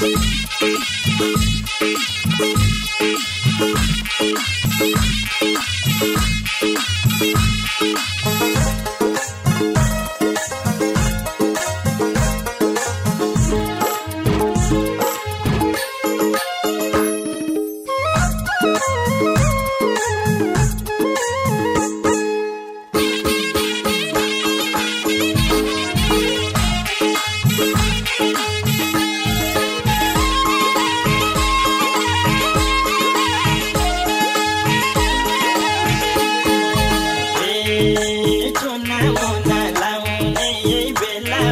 Música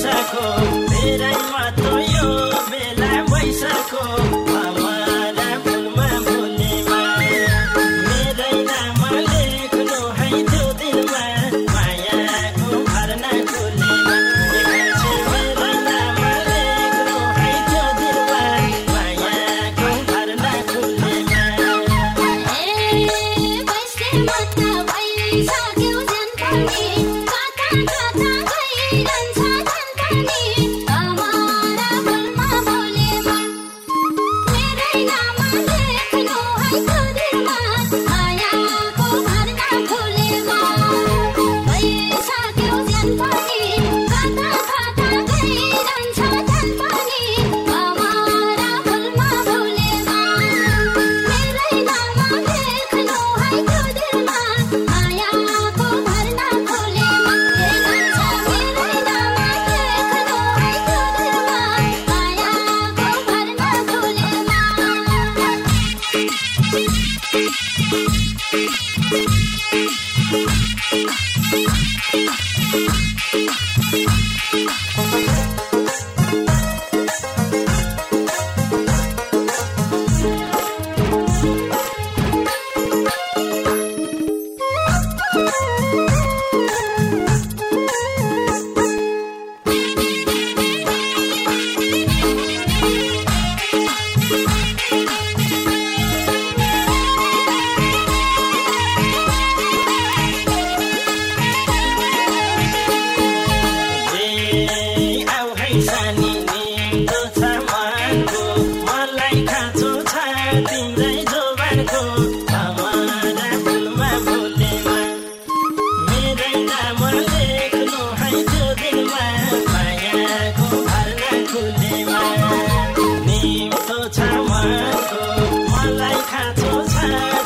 दिशा मेरैमा Thank you. hands, hands, hands.